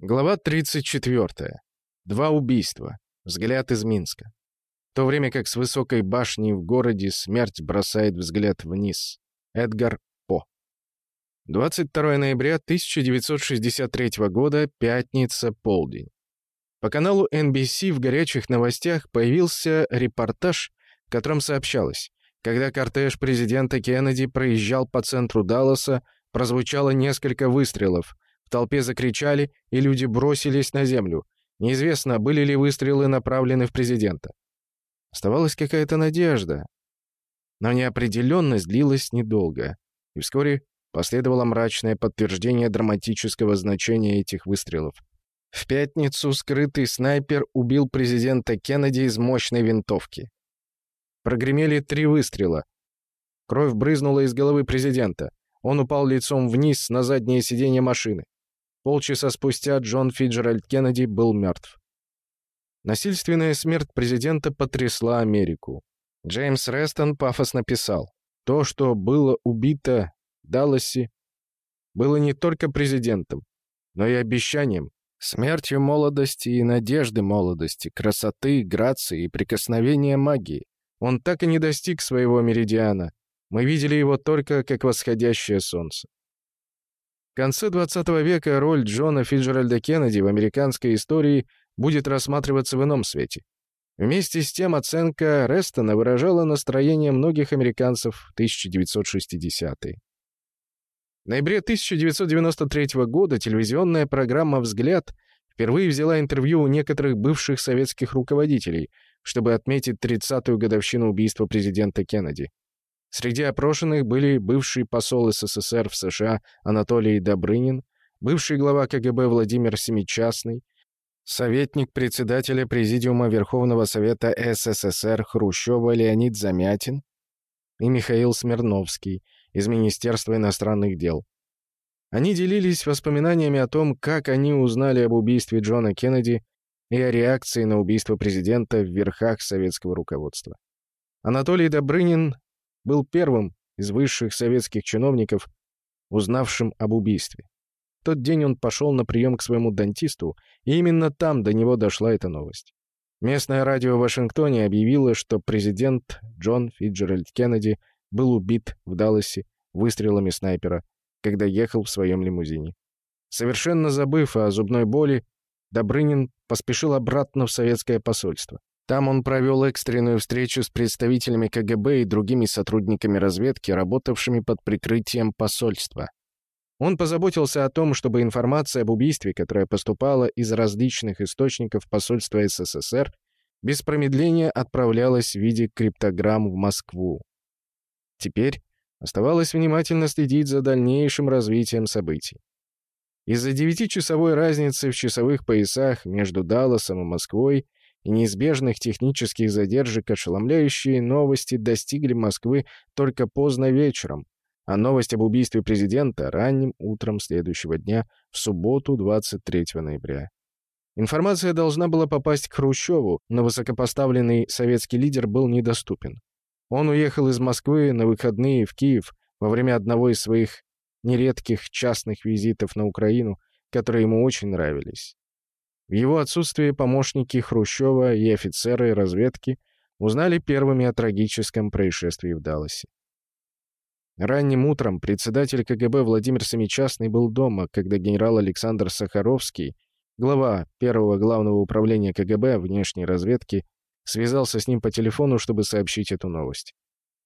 Глава 34. Два убийства. Взгляд из Минска. В то время как с высокой башни в городе смерть бросает взгляд вниз. Эдгар По. 22 ноября 1963 года, пятница, полдень. По каналу NBC в горячих новостях появился репортаж, в котором сообщалось, когда кортеж президента Кеннеди проезжал по центру Далласа, прозвучало несколько выстрелов — в толпе закричали, и люди бросились на землю. Неизвестно, были ли выстрелы направлены в президента. Оставалась какая-то надежда. Но неопределенность длилась недолго. И вскоре последовало мрачное подтверждение драматического значения этих выстрелов. В пятницу скрытый снайпер убил президента Кеннеди из мощной винтовки. Прогремели три выстрела. Кровь брызнула из головы президента. Он упал лицом вниз на заднее сиденье машины. Полчаса спустя Джон Фиджеральд Кеннеди был мертв. Насильственная смерть президента потрясла Америку. Джеймс Рестон пафосно писал, «То, что было убито в Далласе, было не только президентом, но и обещанием, смертью молодости и надежды молодости, красоты, грации и прикосновения магии. Он так и не достиг своего меридиана. Мы видели его только как восходящее солнце конце XX века роль Джона Фиджеральда Кеннеди в американской истории будет рассматриваться в ином свете. Вместе с тем оценка Рестона выражала настроение многих американцев в 1960-е. В ноябре 1993 года телевизионная программа «Взгляд» впервые взяла интервью у некоторых бывших советских руководителей, чтобы отметить 30-ю годовщину убийства президента Кеннеди. Среди опрошенных были бывший посол СССР в США Анатолий Добрынин, бывший глава КГБ Владимир Семичастный, советник председателя Президиума Верховного Совета СССР Хрущева Леонид Замятин и Михаил Смирновский из Министерства иностранных дел. Они делились воспоминаниями о том, как они узнали об убийстве Джона Кеннеди и о реакции на убийство президента в верхах советского руководства. Анатолий Добрынин был первым из высших советских чиновников, узнавшим об убийстве. В тот день он пошел на прием к своему дантисту, и именно там до него дошла эта новость. Местное радио в Вашингтоне объявило, что президент Джон Фиджеральд Кеннеди был убит в Далласе выстрелами снайпера, когда ехал в своем лимузине. Совершенно забыв о зубной боли, Добрынин поспешил обратно в советское посольство. Там он провел экстренную встречу с представителями КГБ и другими сотрудниками разведки, работавшими под прикрытием посольства. Он позаботился о том, чтобы информация об убийстве, которая поступала из различных источников посольства СССР, без промедления отправлялась в виде криптограмм в Москву. Теперь оставалось внимательно следить за дальнейшим развитием событий. Из-за девятичасовой разницы в часовых поясах между Далласом и Москвой и неизбежных технических задержек ошеломляющие новости достигли Москвы только поздно вечером, а новость об убийстве президента ранним утром следующего дня в субботу 23 ноября. Информация должна была попасть к Хрущеву, но высокопоставленный советский лидер был недоступен. Он уехал из Москвы на выходные в Киев во время одного из своих нередких частных визитов на Украину, которые ему очень нравились. В его отсутствие помощники Хрущева и офицеры разведки узнали первыми о трагическом происшествии в Далласе. Ранним утром председатель КГБ Владимир Семичастный был дома, когда генерал Александр Сахаровский, глава первого главного управления КГБ внешней разведки, связался с ним по телефону, чтобы сообщить эту новость.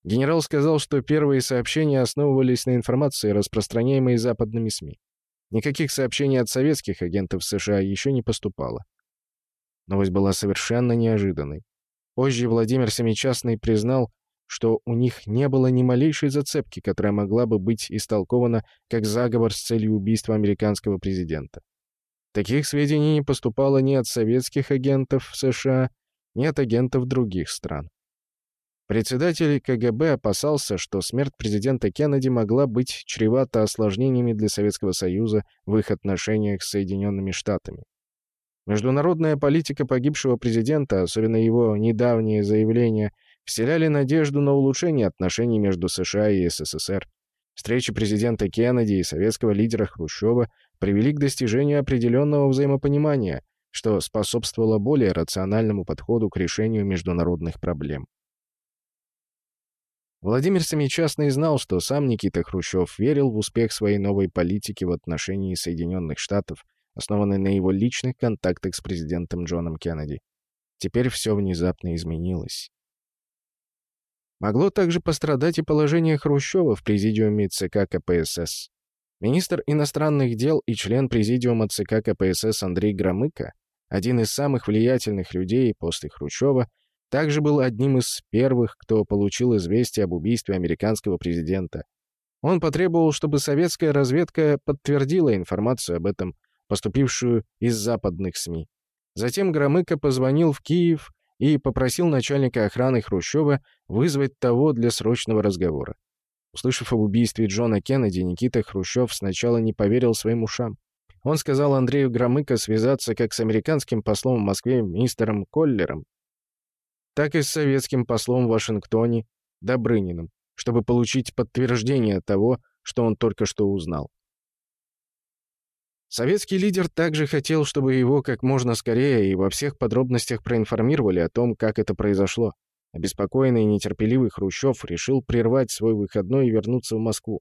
Генерал сказал, что первые сообщения основывались на информации, распространяемой западными СМИ. Никаких сообщений от советских агентов США еще не поступало. Новость была совершенно неожиданной. Позже Владимир Семичастный признал, что у них не было ни малейшей зацепки, которая могла бы быть истолкована как заговор с целью убийства американского президента. Таких сведений не поступало ни от советских агентов США, ни от агентов других стран. Председатель КГБ опасался, что смерть президента Кеннеди могла быть чревата осложнениями для Советского Союза в их отношениях с Соединенными Штатами. Международная политика погибшего президента, особенно его недавние заявления, вселяли надежду на улучшение отношений между США и СССР. Встречи президента Кеннеди и советского лидера Хрущева привели к достижению определенного взаимопонимания, что способствовало более рациональному подходу к решению международных проблем. Владимир Семичастный знал, что сам Никита Хрущев верил в успех своей новой политики в отношении Соединенных Штатов, основанной на его личных контактах с президентом Джоном Кеннеди. Теперь все внезапно изменилось. Могло также пострадать и положение Хрущева в президиуме ЦК КПСС. Министр иностранных дел и член президиума ЦК КПСС Андрей Громыко, один из самых влиятельных людей после Хрущева, также был одним из первых, кто получил известие об убийстве американского президента. Он потребовал, чтобы советская разведка подтвердила информацию об этом, поступившую из западных СМИ. Затем Громыко позвонил в Киев и попросил начальника охраны Хрущева вызвать того для срочного разговора. Услышав об убийстве Джона Кеннеди, Никита Хрущев сначала не поверил своим ушам. Он сказал Андрею Громыко связаться как с американским послом в Москве мистером Коллером, так и с советским послом в Вашингтоне Добрыниным, чтобы получить подтверждение того, что он только что узнал. Советский лидер также хотел, чтобы его как можно скорее и во всех подробностях проинформировали о том, как это произошло. Обеспокоенный и нетерпеливый Хрущев решил прервать свой выходной и вернуться в Москву.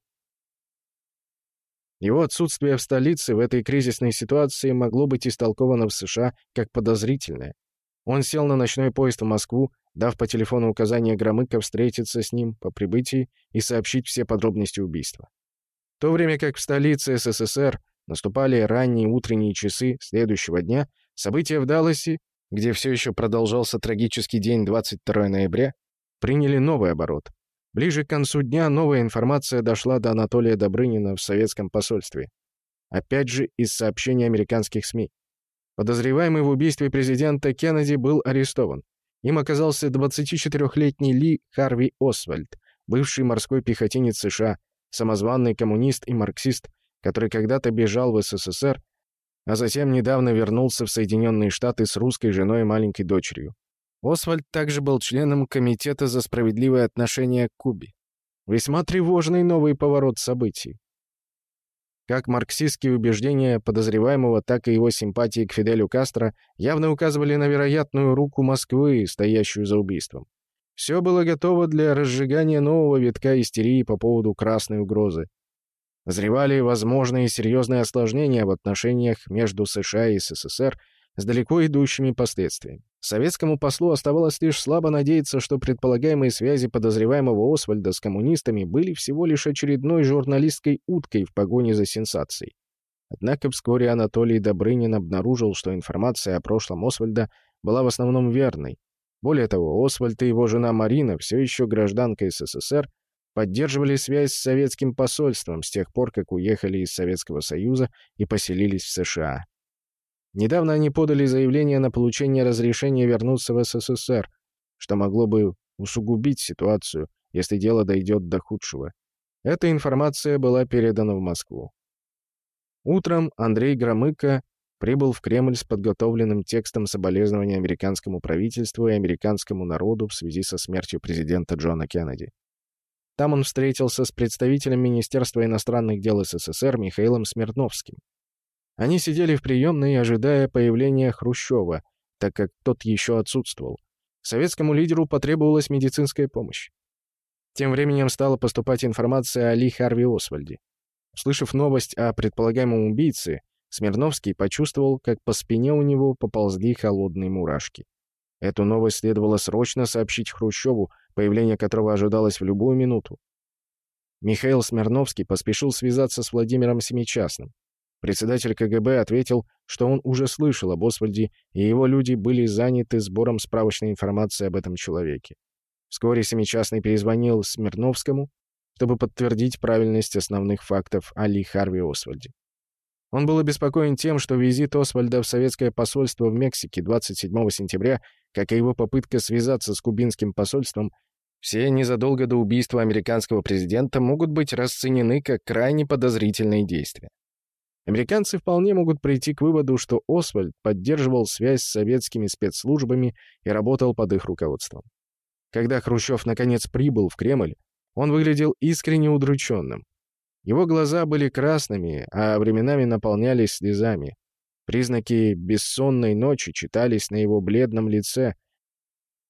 Его отсутствие в столице в этой кризисной ситуации могло быть истолковано в США как подозрительное. Он сел на ночной поезд в Москву, дав по телефону указание Громыко встретиться с ним по прибытии и сообщить все подробности убийства. В то время как в столице СССР наступали ранние утренние часы следующего дня, события в Далласе где все еще продолжался трагический день 22 ноября, приняли новый оборот. Ближе к концу дня новая информация дошла до Анатолия Добрынина в советском посольстве. Опять же, из сообщений американских СМИ. Подозреваемый в убийстве президента Кеннеди был арестован. Им оказался 24-летний Ли Харви Освальд, бывший морской пехотинец США, самозванный коммунист и марксист, который когда-то бежал в СССР а затем недавно вернулся в Соединенные Штаты с русской женой и маленькой дочерью. Освальд также был членом Комитета за справедливое отношение к Кубе. Весьма тревожный новый поворот событий. Как марксистские убеждения подозреваемого, так и его симпатии к Фиделю Кастро явно указывали на вероятную руку Москвы, стоящую за убийством. Все было готово для разжигания нового витка истерии по поводу красной угрозы. Назревали возможные серьезные осложнения в отношениях между США и СССР с далеко идущими последствиями. Советскому послу оставалось лишь слабо надеяться, что предполагаемые связи подозреваемого Освальда с коммунистами были всего лишь очередной журналистской уткой в погоне за сенсацией. Однако вскоре Анатолий Добрынин обнаружил, что информация о прошлом Освальда была в основном верной. Более того, Освальд и его жена Марина, все еще гражданка СССР, поддерживали связь с советским посольством с тех пор, как уехали из Советского Союза и поселились в США. Недавно они подали заявление на получение разрешения вернуться в СССР, что могло бы усугубить ситуацию, если дело дойдет до худшего. Эта информация была передана в Москву. Утром Андрей Громыко прибыл в Кремль с подготовленным текстом соболезнования американскому правительству и американскому народу в связи со смертью президента Джона Кеннеди. Там он встретился с представителем Министерства иностранных дел СССР Михаилом Смирновским. Они сидели в приемной, ожидая появления Хрущева, так как тот еще отсутствовал. Советскому лидеру потребовалась медицинская помощь. Тем временем стала поступать информация о Ли Харви Освальде. Услышав новость о предполагаемом убийце, Смирновский почувствовал, как по спине у него поползли холодные мурашки. Эту новость следовало срочно сообщить Хрущеву, появление которого ожидалось в любую минуту. Михаил Смирновский поспешил связаться с Владимиром Семичастным. Председатель КГБ ответил, что он уже слышал об Освальде, и его люди были заняты сбором справочной информации об этом человеке. Вскоре Семичастный перезвонил Смирновскому, чтобы подтвердить правильность основных фактов о Ли Харви Освальде. Он был обеспокоен тем, что визит Освальда в советское посольство в Мексике 27 сентября, как и его попытка связаться с кубинским посольством, все незадолго до убийства американского президента могут быть расценены как крайне подозрительные действия. Американцы вполне могут прийти к выводу, что Освальд поддерживал связь с советскими спецслужбами и работал под их руководством. Когда Хрущев наконец прибыл в Кремль, он выглядел искренне удрученным. Его глаза были красными, а временами наполнялись слезами. Признаки бессонной ночи читались на его бледном лице.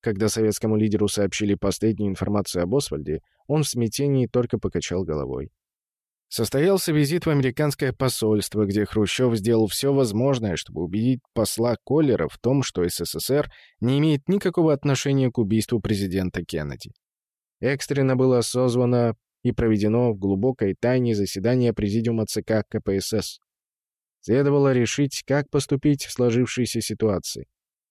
Когда советскому лидеру сообщили последнюю информацию об Освальде, он в смятении только покачал головой. Состоялся визит в американское посольство, где Хрущев сделал все возможное, чтобы убедить посла Коллера в том, что СССР не имеет никакого отношения к убийству президента Кеннеди. Экстренно было созвано и проведено в глубокой тайне заседание Президиума ЦК КПСС. Следовало решить, как поступить в сложившейся ситуации.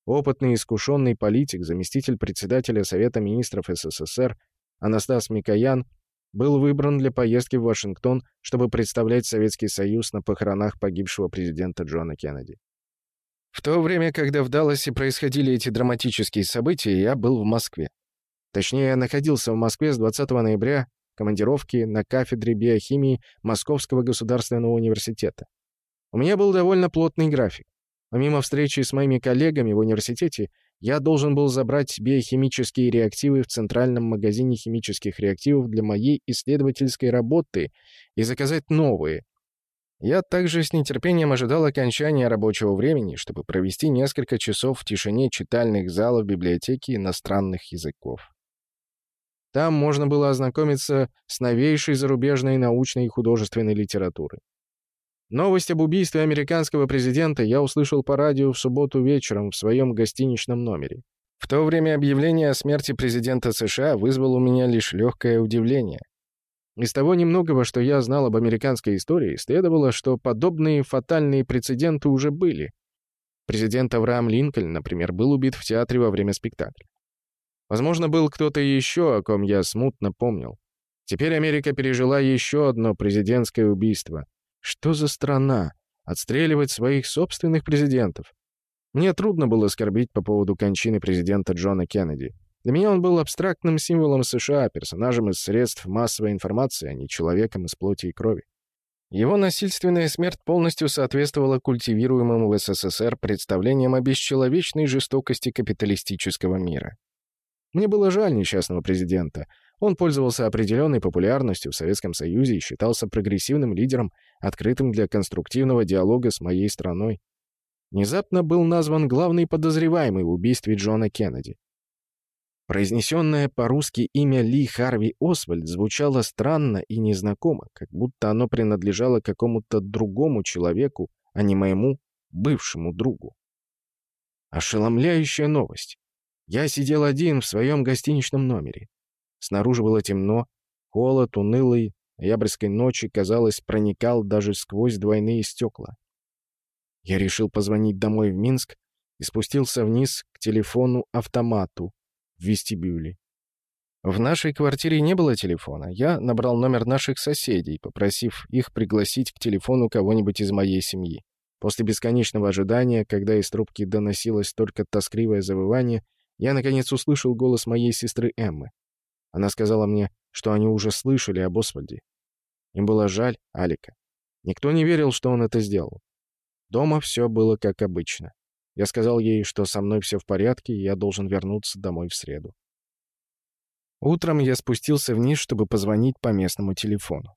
Опытный и искушенный политик, заместитель председателя Совета министров СССР Анастас Микоян был выбран для поездки в Вашингтон, чтобы представлять Советский Союз на похоронах погибшего президента Джона Кеннеди. В то время, когда в Далласе происходили эти драматические события, я был в Москве. Точнее, я находился в Москве с 20 ноября командировки на кафедре биохимии Московского государственного университета. У меня был довольно плотный график. Помимо встречи с моими коллегами в университете, я должен был забрать биохимические реактивы в центральном магазине химических реактивов для моей исследовательской работы и заказать новые. Я также с нетерпением ожидал окончания рабочего времени, чтобы провести несколько часов в тишине читальных залов библиотеки иностранных языков. Там можно было ознакомиться с новейшей зарубежной научной и художественной литературой. Новость об убийстве американского президента я услышал по радио в субботу вечером в своем гостиничном номере. В то время объявление о смерти президента США вызвало у меня лишь легкое удивление. Из того немногого, что я знал об американской истории, следовало, что подобные фатальные прецеденты уже были. Президент Авраам Линкольн, например, был убит в театре во время спектакля. Возможно, был кто-то еще, о ком я смутно помнил. Теперь Америка пережила еще одно президентское убийство. Что за страна? Отстреливать своих собственных президентов? Мне трудно было скорбить по поводу кончины президента Джона Кеннеди. Для меня он был абстрактным символом США, персонажем из средств массовой информации, а не человеком из плоти и крови. Его насильственная смерть полностью соответствовала культивируемым в СССР представлениям о бесчеловечной жестокости капиталистического мира. Мне было жаль несчастного президента. Он пользовался определенной популярностью в Советском Союзе и считался прогрессивным лидером, открытым для конструктивного диалога с моей страной. Внезапно был назван главный подозреваемый в убийстве Джона Кеннеди. Произнесенное по-русски имя Ли Харви Освальд звучало странно и незнакомо, как будто оно принадлежало какому-то другому человеку, а не моему бывшему другу. Ошеломляющая новость. Я сидел один в своем гостиничном номере. Снаружи было темно, холод унылый ноябрьской ночи, казалось, проникал даже сквозь двойные стекла. Я решил позвонить домой в Минск и спустился вниз к телефону-автомату в вестибюле. В нашей квартире не было телефона. Я набрал номер наших соседей, попросив их пригласить к телефону кого-нибудь из моей семьи. После бесконечного ожидания, когда из трубки доносилось только тоскливое завывание, я, наконец, услышал голос моей сестры Эммы. Она сказала мне, что они уже слышали об Освальде. Им было жаль Алика. Никто не верил, что он это сделал. Дома все было как обычно. Я сказал ей, что со мной все в порядке, и я должен вернуться домой в среду. Утром я спустился вниз, чтобы позвонить по местному телефону.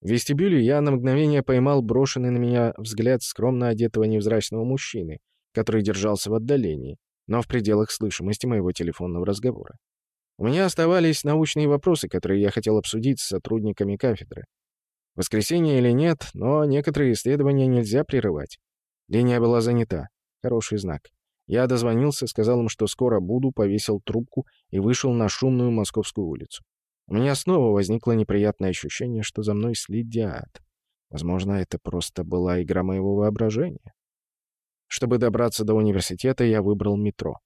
В вестибюле я на мгновение поймал брошенный на меня взгляд скромно одетого невзрачного мужчины, который держался в отдалении, но в пределах слышимости моего телефонного разговора. У меня оставались научные вопросы, которые я хотел обсудить с сотрудниками кафедры. Воскресенье или нет, но некоторые исследования нельзя прерывать. Линия была занята. Хороший знак. Я дозвонился, сказал им, что скоро буду, повесил трубку и вышел на шумную московскую улицу. У меня снова возникло неприятное ощущение, что за мной следят. Возможно, это просто была игра моего воображения. Чтобы добраться до университета, я выбрал метро.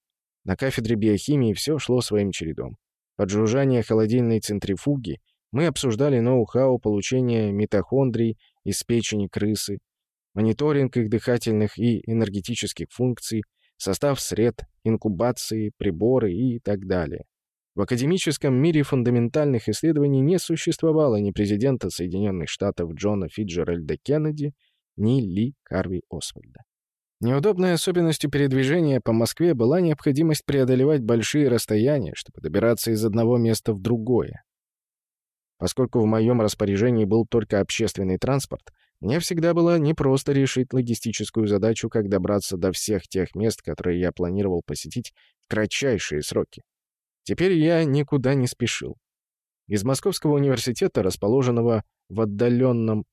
На кафедре биохимии все шло своим чередом. Под жужжание холодильной центрифуги мы обсуждали ноу-хау получения митохондрий из печени крысы, мониторинг их дыхательных и энергетических функций, состав сред, инкубации, приборы и так далее. В академическом мире фундаментальных исследований не существовало ни президента Соединенных Штатов Джона Фиджеральда Кеннеди, ни Ли Карви Освальда. Неудобной особенностью передвижения по Москве была необходимость преодолевать большие расстояния, чтобы добираться из одного места в другое. Поскольку в моем распоряжении был только общественный транспорт, мне всегда было непросто решить логистическую задачу, как добраться до всех тех мест, которые я планировал посетить в кратчайшие сроки. Теперь я никуда не спешил. Из Московского университета, расположенного в отдаленном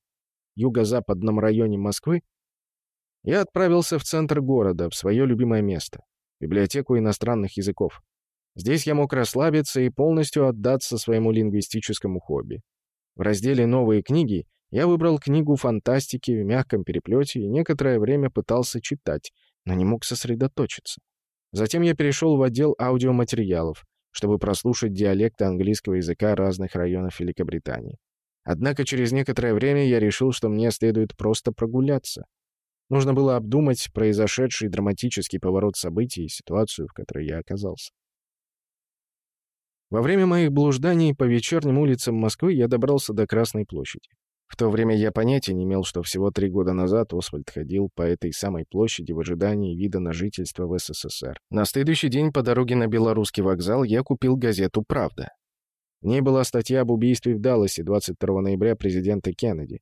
юго-западном районе Москвы, я отправился в центр города, в свое любимое место — библиотеку иностранных языков. Здесь я мог расслабиться и полностью отдаться своему лингвистическому хобби. В разделе «Новые книги» я выбрал книгу фантастики в мягком переплете и некоторое время пытался читать, но не мог сосредоточиться. Затем я перешел в отдел аудиоматериалов, чтобы прослушать диалекты английского языка разных районов Великобритании. Однако через некоторое время я решил, что мне следует просто прогуляться. Нужно было обдумать произошедший драматический поворот событий и ситуацию, в которой я оказался. Во время моих блужданий по вечерним улицам Москвы я добрался до Красной площади. В то время я понятия не имел, что всего три года назад Освальд ходил по этой самой площади в ожидании вида на жительство в СССР. На следующий день по дороге на Белорусский вокзал я купил газету «Правда». В ней была статья об убийстве в Далласе 22 ноября президента Кеннеди.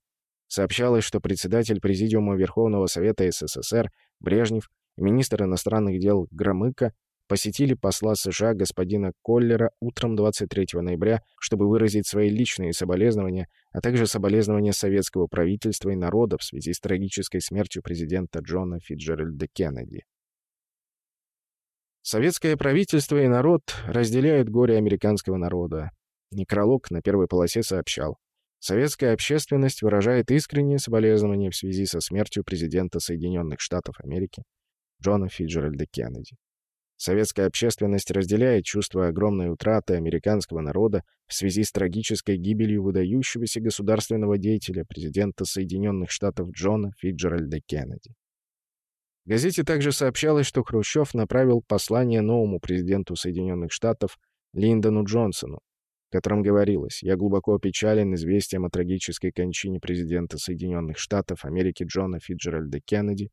Сообщалось, что председатель Президиума Верховного Совета СССР Брежнев и министр иностранных дел Громыко посетили посла США господина Коллера утром 23 ноября, чтобы выразить свои личные соболезнования, а также соболезнования советского правительства и народа в связи с трагической смертью президента Джона Фиджеральда Кеннеди. Советское правительство и народ разделяют горе американского народа. Некролог на первой полосе сообщал. Советская общественность выражает искреннее соболезнование в связи со смертью президента Соединенных Штатов Америки Джона Фиджеральда Кеннеди. Советская общественность разделяет чувство огромной утраты американского народа в связи с трагической гибелью выдающегося государственного деятеля, президента Соединенных Штатов Джона Фиджеральда Кеннеди. В газете также сообщалось, что Хрущев направил послание новому президенту Соединенных Штатов Линдону Джонсону, котором говорилось «Я глубоко опечален известием о трагической кончине президента Соединенных Штатов Америки Джона Фиджеральда Кеннеди,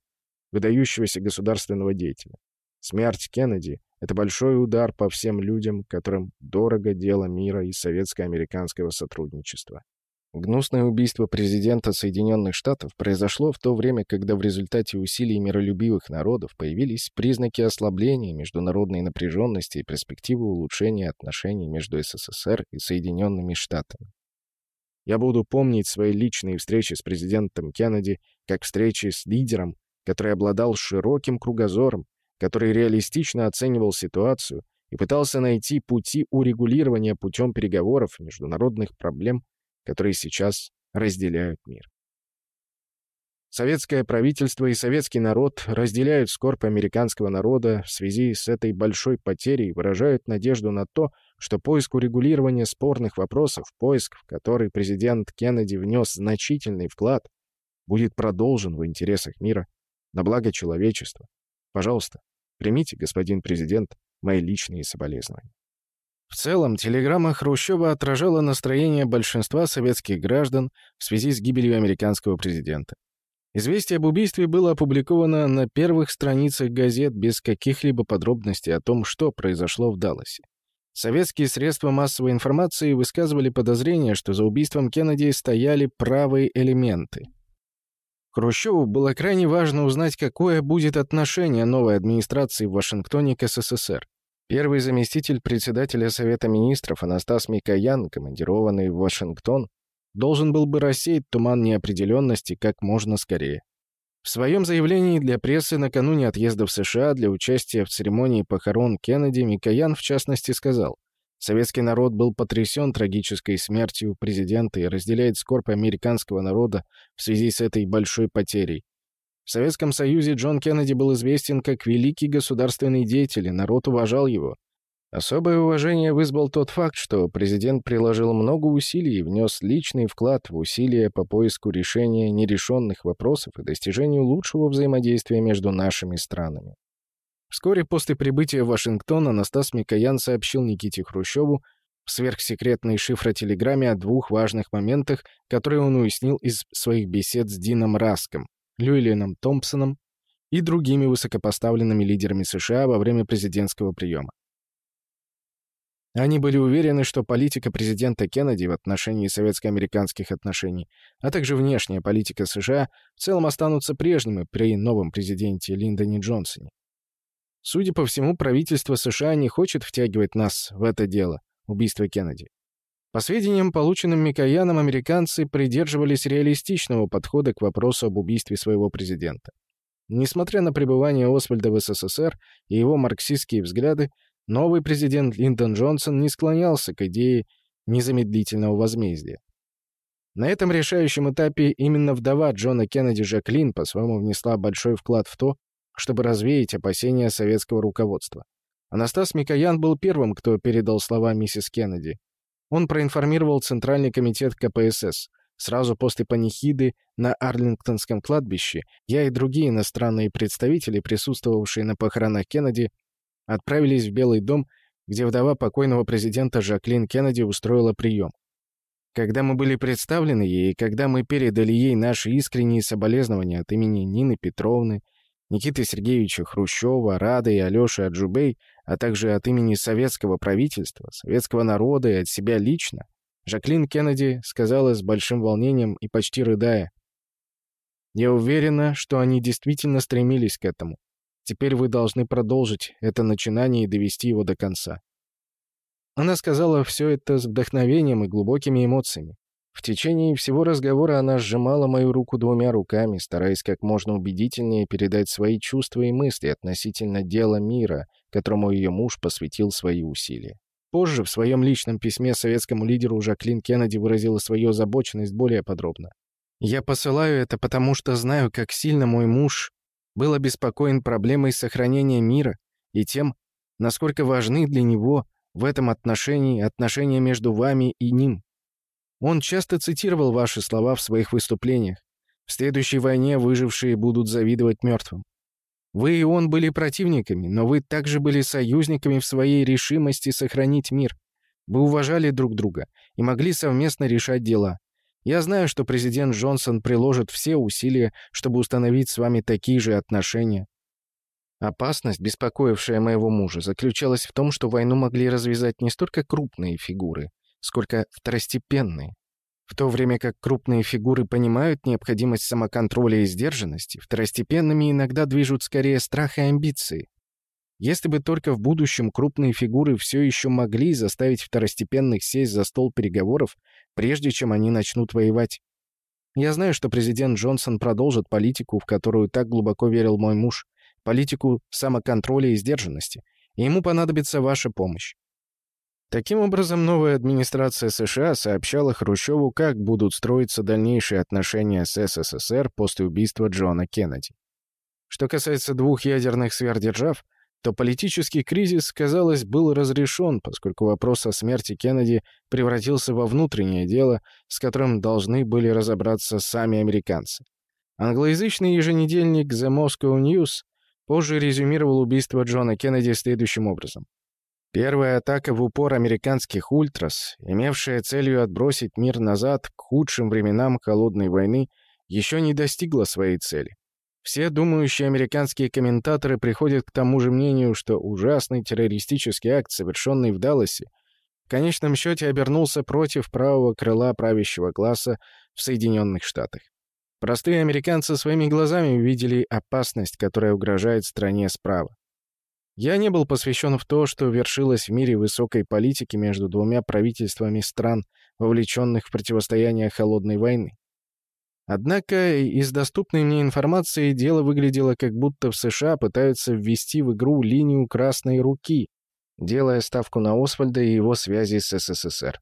выдающегося государственного деятеля. Смерть Кеннеди — это большой удар по всем людям, которым дорого дело мира и советско-американского сотрудничества. Гнусное убийство президента Соединенных Штатов произошло в то время, когда в результате усилий миролюбивых народов появились признаки ослабления международной напряженности и перспективы улучшения отношений между СССР и Соединенными Штатами. Я буду помнить свои личные встречи с президентом Кеннеди как встречи с лидером, который обладал широким кругозором, который реалистично оценивал ситуацию и пытался найти пути урегулирования путем переговоров международных проблем, которые сейчас разделяют мир. Советское правительство и советский народ разделяют скорбь американского народа в связи с этой большой потерей и выражают надежду на то, что поиск урегулирования спорных вопросов, поиск, в который президент Кеннеди внес значительный вклад, будет продолжен в интересах мира, на благо человечества. Пожалуйста, Примите, господин президент, мои личные соболезнования. В целом, телеграмма Хрущева отражала настроение большинства советских граждан в связи с гибелью американского президента. Известие об убийстве было опубликовано на первых страницах газет без каких-либо подробностей о том, что произошло в Далласе. Советские средства массовой информации высказывали подозрение, что за убийством Кеннеди стояли правые элементы. Хрущеву было крайне важно узнать, какое будет отношение новой администрации в Вашингтоне к СССР. Первый заместитель председателя Совета министров Анастас Микоян, командированный в Вашингтон, должен был бы рассеять туман неопределенности как можно скорее. В своем заявлении для прессы накануне отъезда в США для участия в церемонии похорон Кеннеди Микоян в частности сказал – Советский народ был потрясен трагической смертью президента и разделяет скорбь американского народа в связи с этой большой потерей. В Советском Союзе Джон Кеннеди был известен как великий государственный деятель, и народ уважал его. Особое уважение вызвал тот факт, что президент приложил много усилий и внес личный вклад в усилия по поиску решения нерешенных вопросов и достижению лучшего взаимодействия между нашими странами. Вскоре после прибытия в Вашингтон Анастас Микоян сообщил Никите Хрущеву в сверхсекретной шифротелеграмме о двух важных моментах, которые он уяснил из своих бесед с Дином Раском, Люэлином Томпсоном и другими высокопоставленными лидерами США во время президентского приема. Они были уверены, что политика президента Кеннеди в отношении советско-американских отношений, а также внешняя политика США в целом останутся прежними при новом президенте Линдоне Джонсоне. Судя по всему, правительство США не хочет втягивать нас в это дело, убийство Кеннеди. По сведениям, полученным Микояном, американцы придерживались реалистичного подхода к вопросу об убийстве своего президента. Несмотря на пребывание Освальда в СССР и его марксистские взгляды, Новый президент Линдон Джонсон не склонялся к идее незамедлительного возмездия. На этом решающем этапе именно вдова Джона Кеннеди Жаклин по-своему внесла большой вклад в то, чтобы развеять опасения советского руководства. Анастас Микоян был первым, кто передал слова миссис Кеннеди. Он проинформировал Центральный комитет КПСС. Сразу после панихиды на Арлингтонском кладбище я и другие иностранные представители, присутствовавшие на похоронах Кеннеди, отправились в Белый дом, где вдова покойного президента Жаклин Кеннеди устроила прием. Когда мы были представлены ей, и когда мы передали ей наши искренние соболезнования от имени Нины Петровны, Никиты Сергеевича Хрущева, Рады и Алёши Аджубей, а также от имени советского правительства, советского народа и от себя лично, Жаклин Кеннеди сказала с большим волнением и почти рыдая, «Я уверена, что они действительно стремились к этому. Теперь вы должны продолжить это начинание и довести его до конца. Она сказала все это с вдохновением и глубокими эмоциями. В течение всего разговора она сжимала мою руку двумя руками, стараясь как можно убедительнее передать свои чувства и мысли относительно дела мира, которому ее муж посвятил свои усилия. Позже в своем личном письме советскому лидеру Жаклин Кеннеди выразила свою озабоченность более подробно. «Я посылаю это, потому что знаю, как сильно мой муж был обеспокоен проблемой сохранения мира и тем, насколько важны для него в этом отношении отношения между вами и ним. Он часто цитировал ваши слова в своих выступлениях. В следующей войне выжившие будут завидовать мертвым. Вы и он были противниками, но вы также были союзниками в своей решимости сохранить мир. Вы уважали друг друга и могли совместно решать дела. Я знаю, что президент Джонсон приложит все усилия, чтобы установить с вами такие же отношения. Опасность, беспокоившая моего мужа, заключалась в том, что войну могли развязать не столько крупные фигуры, сколько второстепенные. В то время как крупные фигуры понимают необходимость самоконтроля и сдержанности, второстепенными иногда движут скорее страх и амбиции. Если бы только в будущем крупные фигуры все еще могли заставить второстепенных сесть за стол переговоров, прежде чем они начнут воевать. Я знаю, что президент Джонсон продолжит политику, в которую так глубоко верил мой муж, политику самоконтроля и сдержанности, и ему понадобится ваша помощь. Таким образом, новая администрация США сообщала Хрущеву, как будут строиться дальнейшие отношения с СССР после убийства Джона Кеннеди. Что касается двух ядерных сверхдержав, то политический кризис, казалось, был разрешен, поскольку вопрос о смерти Кеннеди превратился во внутреннее дело, с которым должны были разобраться сами американцы. Англоязычный еженедельник The Moscow News позже резюмировал убийство Джона Кеннеди следующим образом. Первая атака в упор американских ультрас, имевшая целью отбросить мир назад к худшим временам холодной войны, еще не достигла своей цели. Все думающие американские комментаторы приходят к тому же мнению, что ужасный террористический акт, совершенный в Далласе, в конечном счете обернулся против правого крыла правящего класса в Соединенных Штатах. Простые американцы своими глазами увидели опасность, которая угрожает стране справа. Я не был посвящен в то, что вершилось в мире высокой политики между двумя правительствами стран, вовлеченных в противостояние холодной войны. Однако из доступной мне информации дело выглядело, как будто в США пытаются ввести в игру линию красной руки, делая ставку на Освальда и его связи с СССР.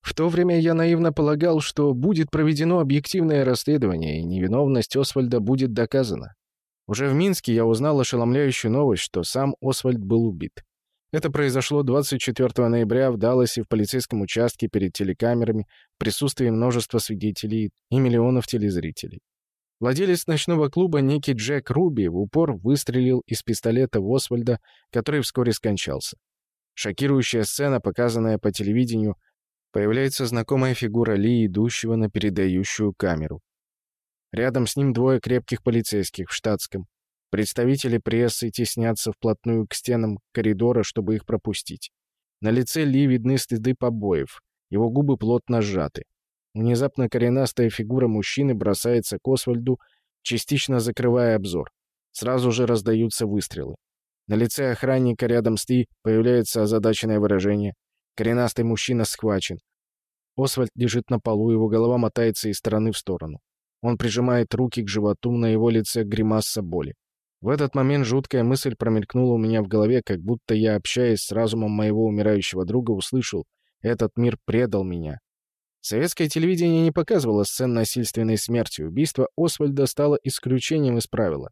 В то время я наивно полагал, что будет проведено объективное расследование, и невиновность Освальда будет доказана. Уже в Минске я узнал ошеломляющую новость, что сам Освальд был убит. Это произошло 24 ноября в Далласе в полицейском участке перед телекамерами в присутствии множества свидетелей и миллионов телезрителей. Владелец ночного клуба, некий Джек Руби, в упор выстрелил из пистолета в Освальда, который вскоре скончался. Шокирующая сцена, показанная по телевидению, появляется знакомая фигура Ли, идущего на передающую камеру. Рядом с ним двое крепких полицейских в штатском. Представители прессы теснятся вплотную к стенам коридора, чтобы их пропустить. На лице Ли видны следы побоев. Его губы плотно сжаты. Внезапно коренастая фигура мужчины бросается к Освальду, частично закрывая обзор. Сразу же раздаются выстрелы. На лице охранника рядом с Ли появляется озадаченное выражение. Коренастый мужчина схвачен. Освальд лежит на полу, его голова мотается из стороны в сторону. Он прижимает руки к животу, на его лице гримаса боли. В этот момент жуткая мысль промелькнула у меня в голове, как будто я, общаясь с разумом моего умирающего друга, услышал «Этот мир предал меня». Советское телевидение не показывало сцен насильственной смерти. Убийство Освальда стало исключением из правила.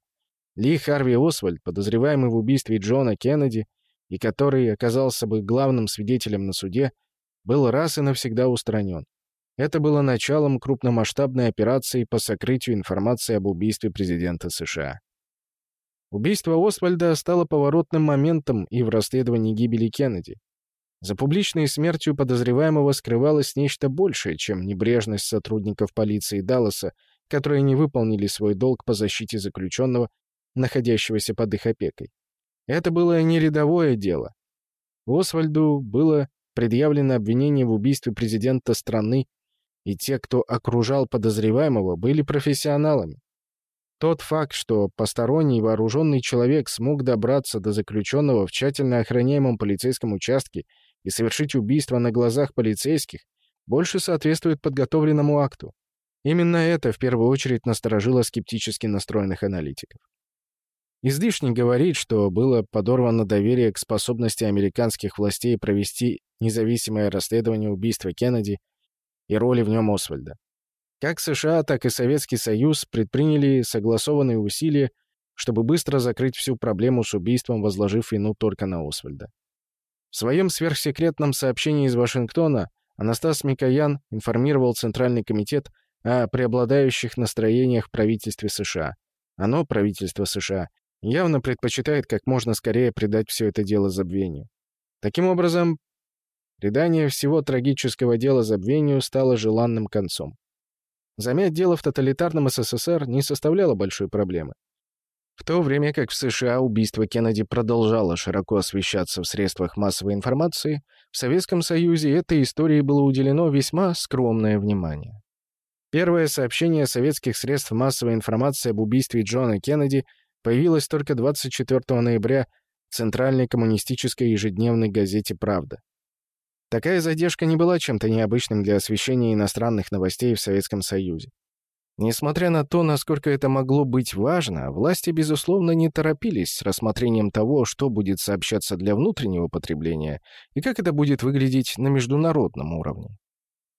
Ли Харви Освальд, подозреваемый в убийстве Джона Кеннеди, и который оказался бы главным свидетелем на суде, был раз и навсегда устранен. Это было началом крупномасштабной операции по сокрытию информации об убийстве президента США. Убийство Освальда стало поворотным моментом и в расследовании гибели Кеннеди. За публичной смертью подозреваемого скрывалось нечто большее, чем небрежность сотрудников полиции Далласа, которые не выполнили свой долг по защите заключенного, находящегося под их опекой. Это было не рядовое дело. Освальду было предъявлено обвинение в убийстве президента страны и те, кто окружал подозреваемого, были профессионалами. Тот факт, что посторонний вооруженный человек смог добраться до заключенного в тщательно охраняемом полицейском участке и совершить убийство на глазах полицейских, больше соответствует подготовленному акту. Именно это в первую очередь насторожило скептически настроенных аналитиков. Излишне говорить, что было подорвано доверие к способности американских властей провести независимое расследование убийства Кеннеди и роли в нем Освальда. Как США, так и Советский Союз предприняли согласованные усилия, чтобы быстро закрыть всю проблему с убийством, возложив вину только на Освальда. В своем сверхсекретном сообщении из Вашингтона Анастас Микоян информировал Центральный комитет о преобладающих настроениях в правительстве США. Оно, правительство США, явно предпочитает как можно скорее придать все это дело забвению. Таким образом, Предание всего трагического дела забвению стало желанным концом. Замять дело в тоталитарном СССР не составляло большой проблемы. В то время как в США убийство Кеннеди продолжало широко освещаться в средствах массовой информации, в Советском Союзе этой истории было уделено весьма скромное внимание. Первое сообщение советских средств массовой информации об убийстве Джона Кеннеди появилось только 24 ноября в Центральной коммунистической ежедневной газете «Правда». Такая задержка не была чем-то необычным для освещения иностранных новостей в Советском Союзе. Несмотря на то, насколько это могло быть важно, власти, безусловно, не торопились с рассмотрением того, что будет сообщаться для внутреннего потребления и как это будет выглядеть на международном уровне.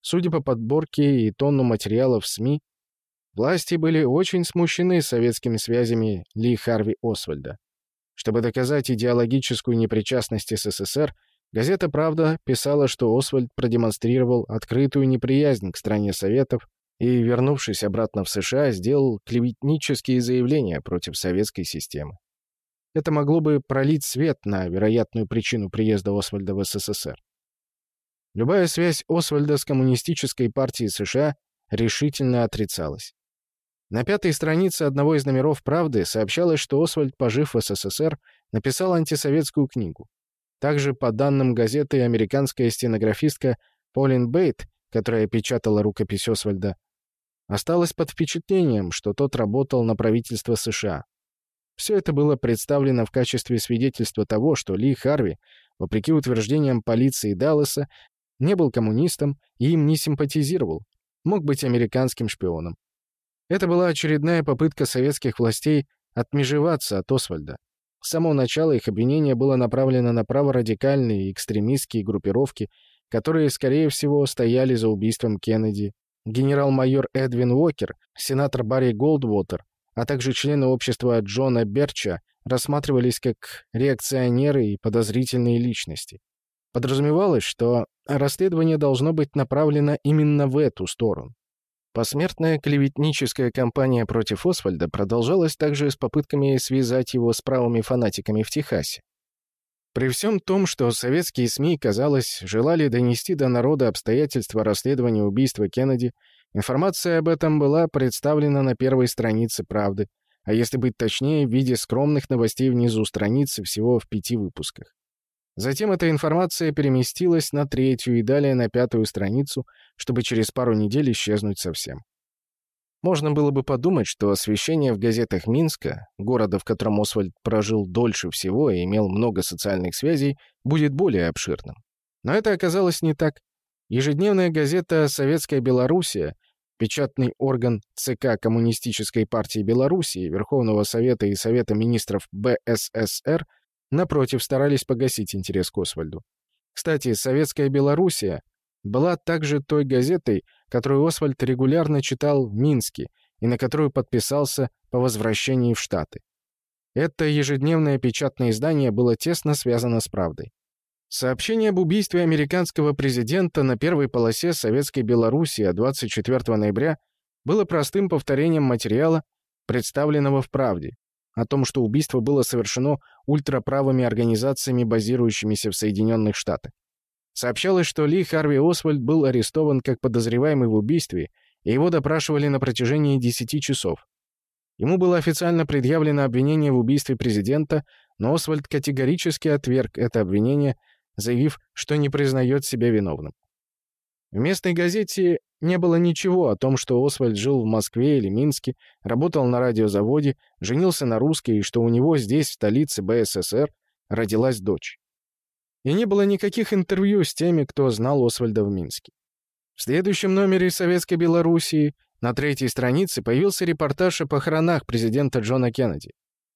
Судя по подборке и тонну материалов в СМИ, власти были очень смущены советскими связями Ли Харви Освальда. Чтобы доказать идеологическую непричастность СССР, Газета «Правда» писала, что Освальд продемонстрировал открытую неприязнь к стране Советов и, вернувшись обратно в США, сделал клеветнические заявления против советской системы. Это могло бы пролить свет на вероятную причину приезда Освальда в СССР. Любая связь Освальда с Коммунистической партией США решительно отрицалась. На пятой странице одного из номеров «Правды» сообщалось, что Освальд, пожив в СССР, написал антисоветскую книгу. Также, по данным газеты, американская стенографистка Полин Бейт, которая печатала рукопись Освальда, осталась под впечатлением, что тот работал на правительство США. Все это было представлено в качестве свидетельства того, что Ли Харви, вопреки утверждениям полиции Далласа, не был коммунистом и им не симпатизировал, мог быть американским шпионом. Это была очередная попытка советских властей отмежеваться от Освальда. С самого начала их обвинение было направлено на праворадикальные и экстремистские группировки, которые, скорее всего, стояли за убийством Кеннеди. Генерал-майор Эдвин Уокер, сенатор Барри Голдвотер, а также члены общества Джона Берча рассматривались как реакционеры и подозрительные личности. Подразумевалось, что расследование должно быть направлено именно в эту сторону. Посмертная клеветническая кампания против Освальда продолжалась также с попытками связать его с правыми фанатиками в Техасе. При всем том, что советские СМИ, казалось, желали донести до народа обстоятельства расследования убийства Кеннеди, информация об этом была представлена на первой странице «Правды», а если быть точнее, в виде скромных новостей внизу страницы всего в пяти выпусках. Затем эта информация переместилась на третью и далее на пятую страницу, чтобы через пару недель исчезнуть совсем. Можно было бы подумать, что освещение в газетах Минска, города, в котором Освальд прожил дольше всего и имел много социальных связей, будет более обширным. Но это оказалось не так. Ежедневная газета «Советская Белоруссия», печатный орган ЦК Коммунистической партии Белоруссии, Верховного Совета и Совета министров БССР, напротив, старались погасить интерес к Освальду. Кстати, «Советская Белоруссия» была также той газетой, которую Освальд регулярно читал в Минске и на которую подписался по возвращении в Штаты. Это ежедневное печатное издание было тесно связано с правдой. Сообщение об убийстве американского президента на первой полосе Советской Белоруссии 24 ноября было простым повторением материала, представленного в «Правде», о том, что убийство было совершено ультраправыми организациями, базирующимися в Соединенных Штатах. Сообщалось, что Ли Харви Освальд был арестован как подозреваемый в убийстве, и его допрашивали на протяжении 10 часов. Ему было официально предъявлено обвинение в убийстве президента, но Освальд категорически отверг это обвинение, заявив, что не признает себя виновным. В местной газете не было ничего о том, что Освальд жил в Москве или Минске, работал на радиозаводе, женился на русской и что у него здесь, в столице БССР, родилась дочь. И не было никаких интервью с теми, кто знал Освальда в Минске. В следующем номере «Советской Белоруссии» на третьей странице появился репортаж о похоронах президента Джона Кеннеди.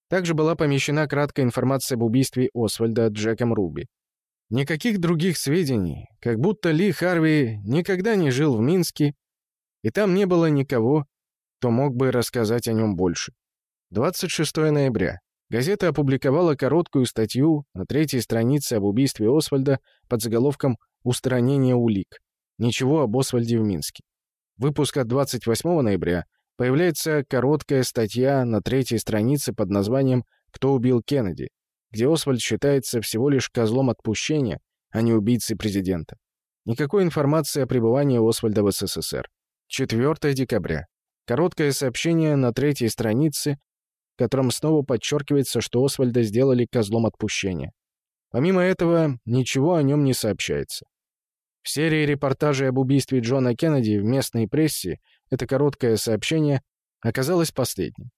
Также была помещена краткая информация об убийстве Освальда Джеком Руби. Никаких других сведений, как будто Ли Харви никогда не жил в Минске, и там не было никого, кто мог бы рассказать о нем больше. 26 ноября. Газета опубликовала короткую статью на третьей странице об убийстве Освальда под заголовком «Устранение улик». Ничего об Освальде в Минске. Выпуск от 28 ноября появляется короткая статья на третьей странице под названием «Кто убил Кеннеди?», где Освальд считается всего лишь козлом отпущения, а не убийцей президента. Никакой информации о пребывании Освальда в СССР. 4 декабря. Короткое сообщение на третьей странице, в котором снова подчеркивается, что Освальда сделали козлом отпущения. Помимо этого, ничего о нем не сообщается. В серии репортажей об убийстве Джона Кеннеди в местной прессе это короткое сообщение оказалось последним.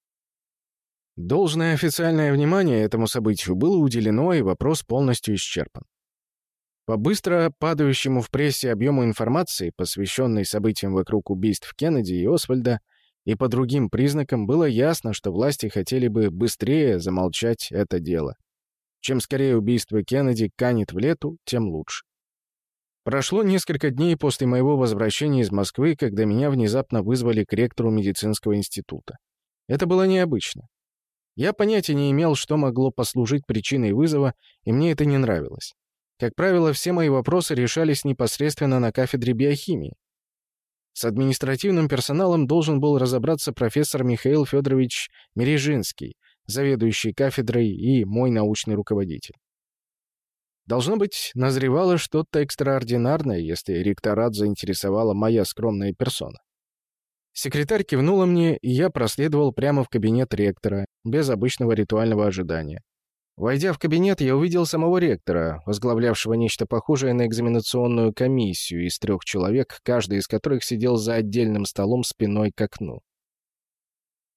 Должное официальное внимание этому событию было уделено, и вопрос полностью исчерпан. По быстро падающему в прессе объему информации, посвященной событиям вокруг убийств Кеннеди и Освальда, и по другим признакам было ясно, что власти хотели бы быстрее замолчать это дело. Чем скорее убийство Кеннеди канет в лету, тем лучше. Прошло несколько дней после моего возвращения из Москвы, когда меня внезапно вызвали к ректору медицинского института. Это было необычно. Я понятия не имел, что могло послужить причиной вызова, и мне это не нравилось. Как правило, все мои вопросы решались непосредственно на кафедре биохимии. С административным персоналом должен был разобраться профессор Михаил Федорович Мережинский, заведующий кафедрой и мой научный руководитель. Должно быть, назревало что-то экстраординарное, если ректорат заинтересовала моя скромная персона. Секретарь кивнула мне, и я проследовал прямо в кабинет ректора, без обычного ритуального ожидания. Войдя в кабинет, я увидел самого ректора, возглавлявшего нечто похожее на экзаменационную комиссию из трех человек, каждый из которых сидел за отдельным столом спиной к окну.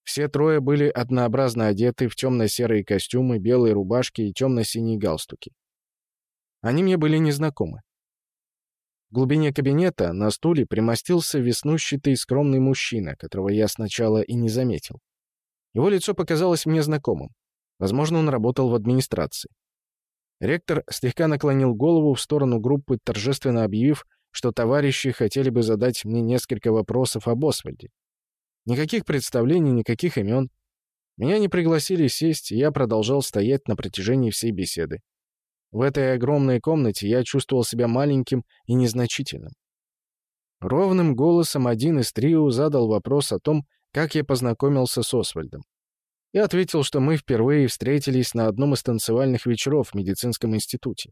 Все трое были однообразно одеты в темно-серые костюмы, белые рубашки и темно-синие галстуки. Они мне были незнакомы. В глубине кабинета на стуле примостился веснущатый скромный мужчина, которого я сначала и не заметил. Его лицо показалось мне знакомым. Возможно, он работал в администрации. Ректор слегка наклонил голову в сторону группы, торжественно объявив, что товарищи хотели бы задать мне несколько вопросов об Освальде. Никаких представлений, никаких имен. Меня не пригласили сесть, и я продолжал стоять на протяжении всей беседы. В этой огромной комнате я чувствовал себя маленьким и незначительным. Ровным голосом один из трио задал вопрос о том, как я познакомился с Освальдом. Я ответил, что мы впервые встретились на одном из танцевальных вечеров в медицинском институте.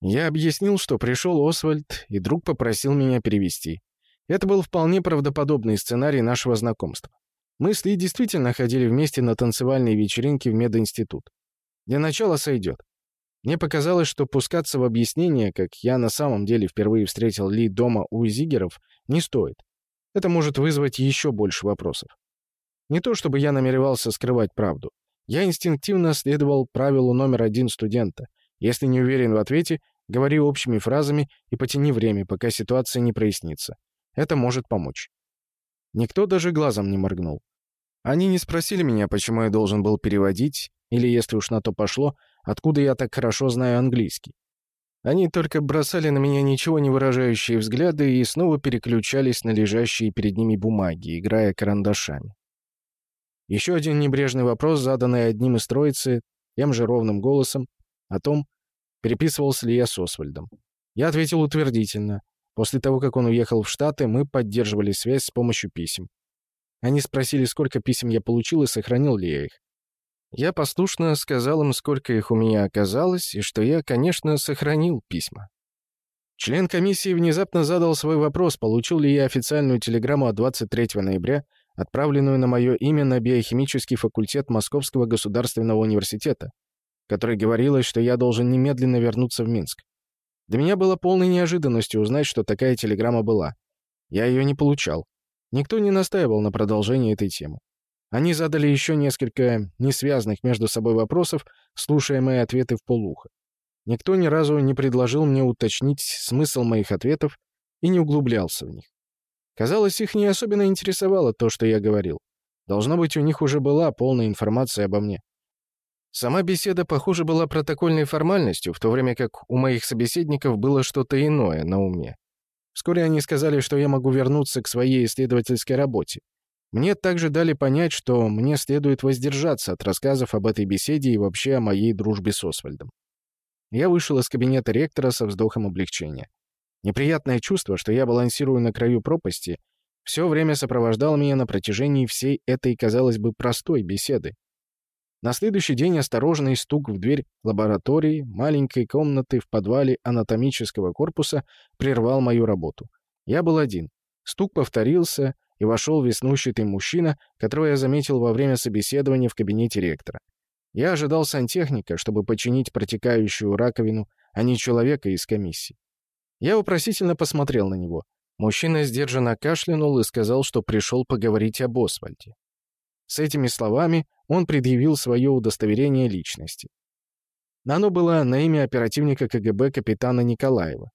Я объяснил, что пришел Освальд, и друг попросил меня перевести. Это был вполне правдоподобный сценарий нашего знакомства. Мы с Ли действительно ходили вместе на танцевальные вечеринки в мединститут. Для начала сойдет. Мне показалось, что пускаться в объяснение, как я на самом деле впервые встретил Ли дома у Зигеров, не стоит. Это может вызвать еще больше вопросов. Не то чтобы я намеревался скрывать правду. Я инстинктивно следовал правилу номер один студента. Если не уверен в ответе, говори общими фразами и потяни время, пока ситуация не прояснится. Это может помочь. Никто даже глазом не моргнул. Они не спросили меня, почему я должен был переводить, или, если уж на то пошло, откуда я так хорошо знаю английский. Они только бросали на меня ничего не выражающие взгляды и снова переключались на лежащие перед ними бумаги, играя карандашами. Еще один небрежный вопрос, заданный одним из троицы, тем же ровным голосом, о том, переписывался ли я с Освальдом. Я ответил утвердительно. После того, как он уехал в Штаты, мы поддерживали связь с помощью писем. Они спросили, сколько писем я получил и сохранил ли я их. Я послушно сказал им, сколько их у меня оказалось, и что я, конечно, сохранил письма. Член комиссии внезапно задал свой вопрос, получил ли я официальную телеграмму от 23 ноября, отправленную на мое имя на биохимический факультет Московского государственного университета, в которой говорилось, что я должен немедленно вернуться в Минск. Для меня было полной неожиданностью узнать, что такая телеграмма была. Я ее не получал. Никто не настаивал на продолжении этой темы. Они задали еще несколько несвязанных между собой вопросов, слушая мои ответы в полухо. Никто ни разу не предложил мне уточнить смысл моих ответов и не углублялся в них. Казалось, их не особенно интересовало то, что я говорил. Должно быть, у них уже была полная информация обо мне. Сама беседа, похоже, была протокольной формальностью, в то время как у моих собеседников было что-то иное на уме. Вскоре они сказали, что я могу вернуться к своей исследовательской работе. Мне также дали понять, что мне следует воздержаться от рассказов об этой беседе и вообще о моей дружбе с Освальдом. Я вышел из кабинета ректора со вздохом облегчения. Неприятное чувство, что я балансирую на краю пропасти, все время сопровождало меня на протяжении всей этой, казалось бы, простой беседы. На следующий день осторожный стук в дверь лаборатории, маленькой комнаты в подвале анатомического корпуса прервал мою работу. Я был один. Стук повторился, и вошел веснущатый мужчина, которого я заметил во время собеседования в кабинете ректора. Я ожидал сантехника, чтобы починить протекающую раковину, а не человека из комиссии. Я вопросительно посмотрел на него. Мужчина сдержанно кашлянул и сказал, что пришел поговорить об Освальде. С этими словами он предъявил свое удостоверение личности. Оно было на имя оперативника КГБ капитана Николаева.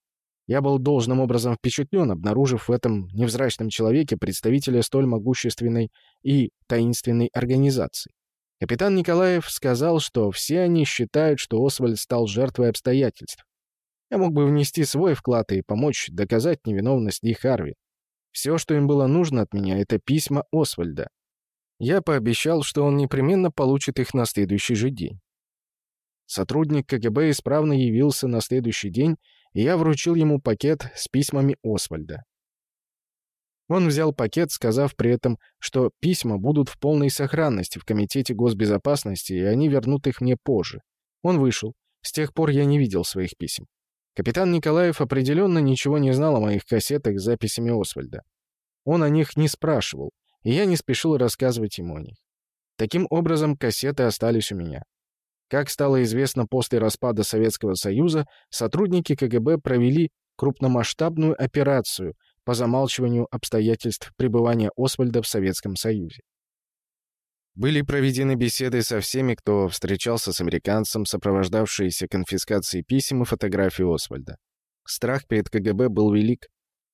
Я был должным образом впечатлен, обнаружив в этом невзрачном человеке представителя столь могущественной и таинственной организации. Капитан Николаев сказал, что все они считают, что Освальд стал жертвой обстоятельств. Я мог бы внести свой вклад и помочь доказать невиновность Ли Харви. Все, что им было нужно от меня, это письма Освальда. Я пообещал, что он непременно получит их на следующий же день. Сотрудник КГБ исправно явился на следующий день и я вручил ему пакет с письмами Освальда. Он взял пакет, сказав при этом, что письма будут в полной сохранности в Комитете госбезопасности, и они вернут их мне позже. Он вышел. С тех пор я не видел своих писем. Капитан Николаев определенно ничего не знал о моих кассетах с записями Освальда. Он о них не спрашивал, и я не спешил рассказывать ему о них. Таким образом, кассеты остались у меня. Как стало известно после распада Советского Союза, сотрудники КГБ провели крупномасштабную операцию по замалчиванию обстоятельств пребывания Освальда в Советском Союзе. Были проведены беседы со всеми, кто встречался с американцем, сопровождавшиеся конфискацией писем и фотографий Освальда. Страх перед КГБ был велик.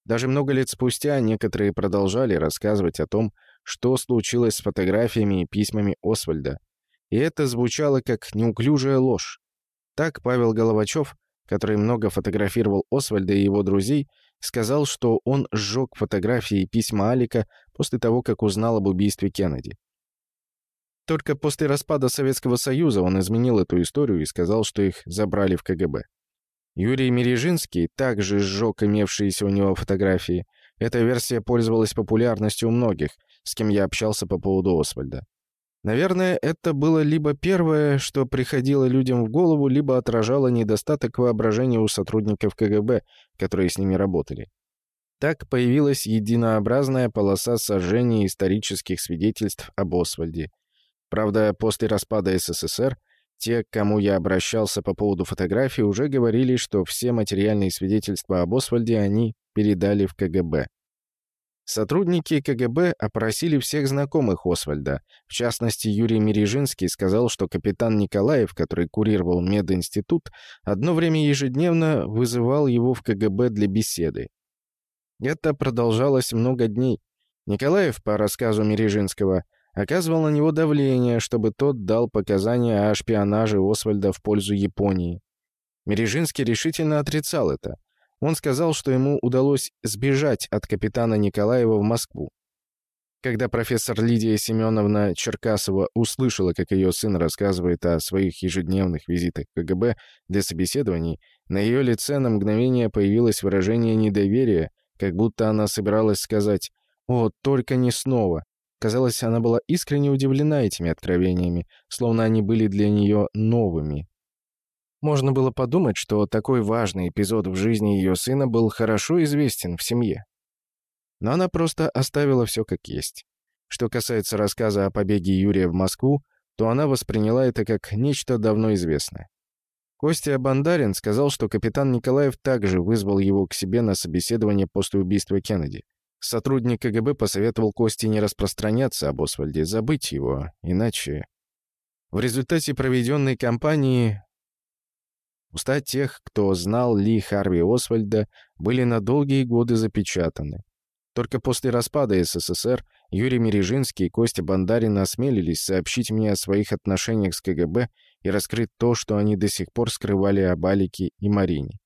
Даже много лет спустя некоторые продолжали рассказывать о том, что случилось с фотографиями и письмами Освальда, и это звучало как неуклюжая ложь. Так Павел Головачев, который много фотографировал Освальда и его друзей, сказал, что он сжег фотографии и письма Алика после того, как узнал об убийстве Кеннеди. Только после распада Советского Союза он изменил эту историю и сказал, что их забрали в КГБ. Юрий Мережинский также сжег имевшиеся у него фотографии. Эта версия пользовалась популярностью у многих, с кем я общался по поводу Освальда. Наверное, это было либо первое, что приходило людям в голову, либо отражало недостаток воображения у сотрудников КГБ, которые с ними работали. Так появилась единообразная полоса сожжения исторических свидетельств об Освальде. Правда, после распада СССР Те, к кому я обращался по поводу фотографии, уже говорили, что все материальные свидетельства об Освальде они передали в КГБ. Сотрудники КГБ опросили всех знакомых Освальда. В частности, Юрий Мережинский сказал, что капитан Николаев, который курировал мединститут, одно время ежедневно вызывал его в КГБ для беседы. Это продолжалось много дней. Николаев, по рассказу Мережинского, оказывал на него давление, чтобы тот дал показания о шпионаже Освальда в пользу Японии. Мережинский решительно отрицал это. Он сказал, что ему удалось сбежать от капитана Николаева в Москву. Когда профессор Лидия Семеновна Черкасова услышала, как ее сын рассказывает о своих ежедневных визитах КГБ для собеседований, на ее лице на мгновение появилось выражение недоверия, как будто она собиралась сказать «О, только не снова». Казалось, она была искренне удивлена этими откровениями, словно они были для нее новыми. Можно было подумать, что такой важный эпизод в жизни ее сына был хорошо известен в семье. Но она просто оставила все как есть. Что касается рассказа о побеге Юрия в Москву, то она восприняла это как нечто давно известное. Костя Бандарин сказал, что капитан Николаев также вызвал его к себе на собеседование после убийства Кеннеди. Сотрудник КГБ посоветовал Косте не распространяться об Освальде, забыть его, иначе... В результате проведенной кампании Уста тех, кто знал Ли Харви Освальда, были на долгие годы запечатаны. Только после распада СССР Юрий Мережинский и Костя Бандарин осмелились сообщить мне о своих отношениях с КГБ и раскрыть то, что они до сих пор скрывали об Алике и Марине.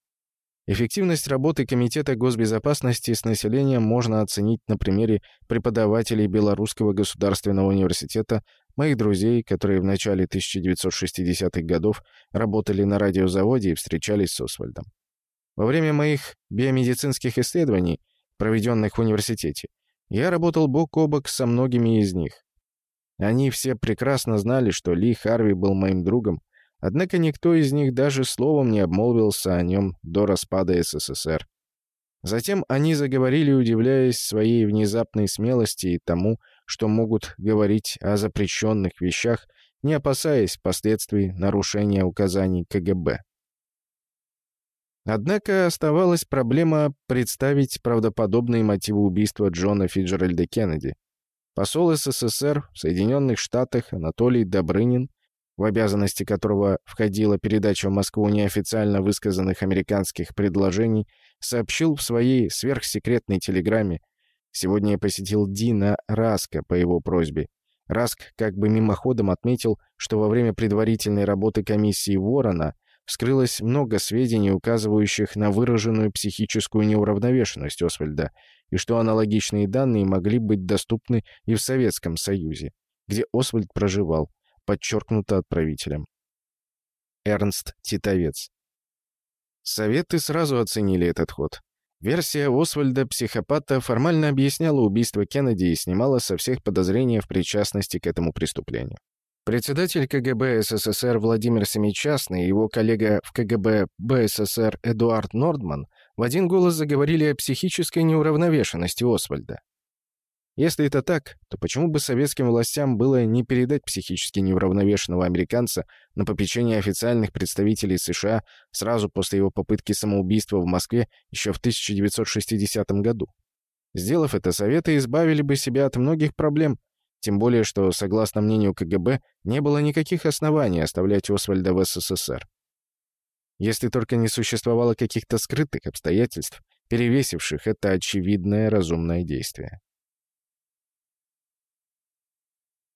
Эффективность работы Комитета госбезопасности с населением можно оценить на примере преподавателей Белорусского государственного университета, моих друзей, которые в начале 1960-х годов работали на радиозаводе и встречались с Освальдом. Во время моих биомедицинских исследований, проведенных в университете, я работал бок о бок со многими из них. Они все прекрасно знали, что Ли Харви был моим другом, Однако никто из них даже словом не обмолвился о нем до распада СССР. Затем они заговорили, удивляясь своей внезапной смелости и тому, что могут говорить о запрещенных вещах, не опасаясь последствий нарушения указаний КГБ. Однако оставалась проблема представить правдоподобные мотивы убийства Джона Фиджеральда Кеннеди. Посол СССР в Соединенных Штатах Анатолий Добрынин в обязанности которого входила передача в Москву неофициально высказанных американских предложений, сообщил в своей сверхсекретной телеграмме «Сегодня я посетил Дина Раска по его просьбе. Раск как бы мимоходом отметил, что во время предварительной работы комиссии Ворона вскрылось много сведений, указывающих на выраженную психическую неуравновешенность Освальда, и что аналогичные данные могли быть доступны и в Советском Союзе, где Освальд проживал, подчеркнуто отправителем. Эрнст Титовец. Советы сразу оценили этот ход. Версия Освальда, психопата, формально объясняла убийство Кеннеди и снимала со всех подозрения в причастности к этому преступлению. Председатель КГБ СССР Владимир Семичастный и его коллега в КГБ БССР Эдуард Нордман в один голос заговорили о психической неуравновешенности Освальда. Если это так, то почему бы советским властям было не передать психически неуравновешенного американца на попечение официальных представителей США сразу после его попытки самоубийства в Москве еще в 1960 году? Сделав это, Советы избавили бы себя от многих проблем, тем более, что, согласно мнению КГБ, не было никаких оснований оставлять Освальда в СССР. Если только не существовало каких-то скрытых обстоятельств, перевесивших это очевидное разумное действие.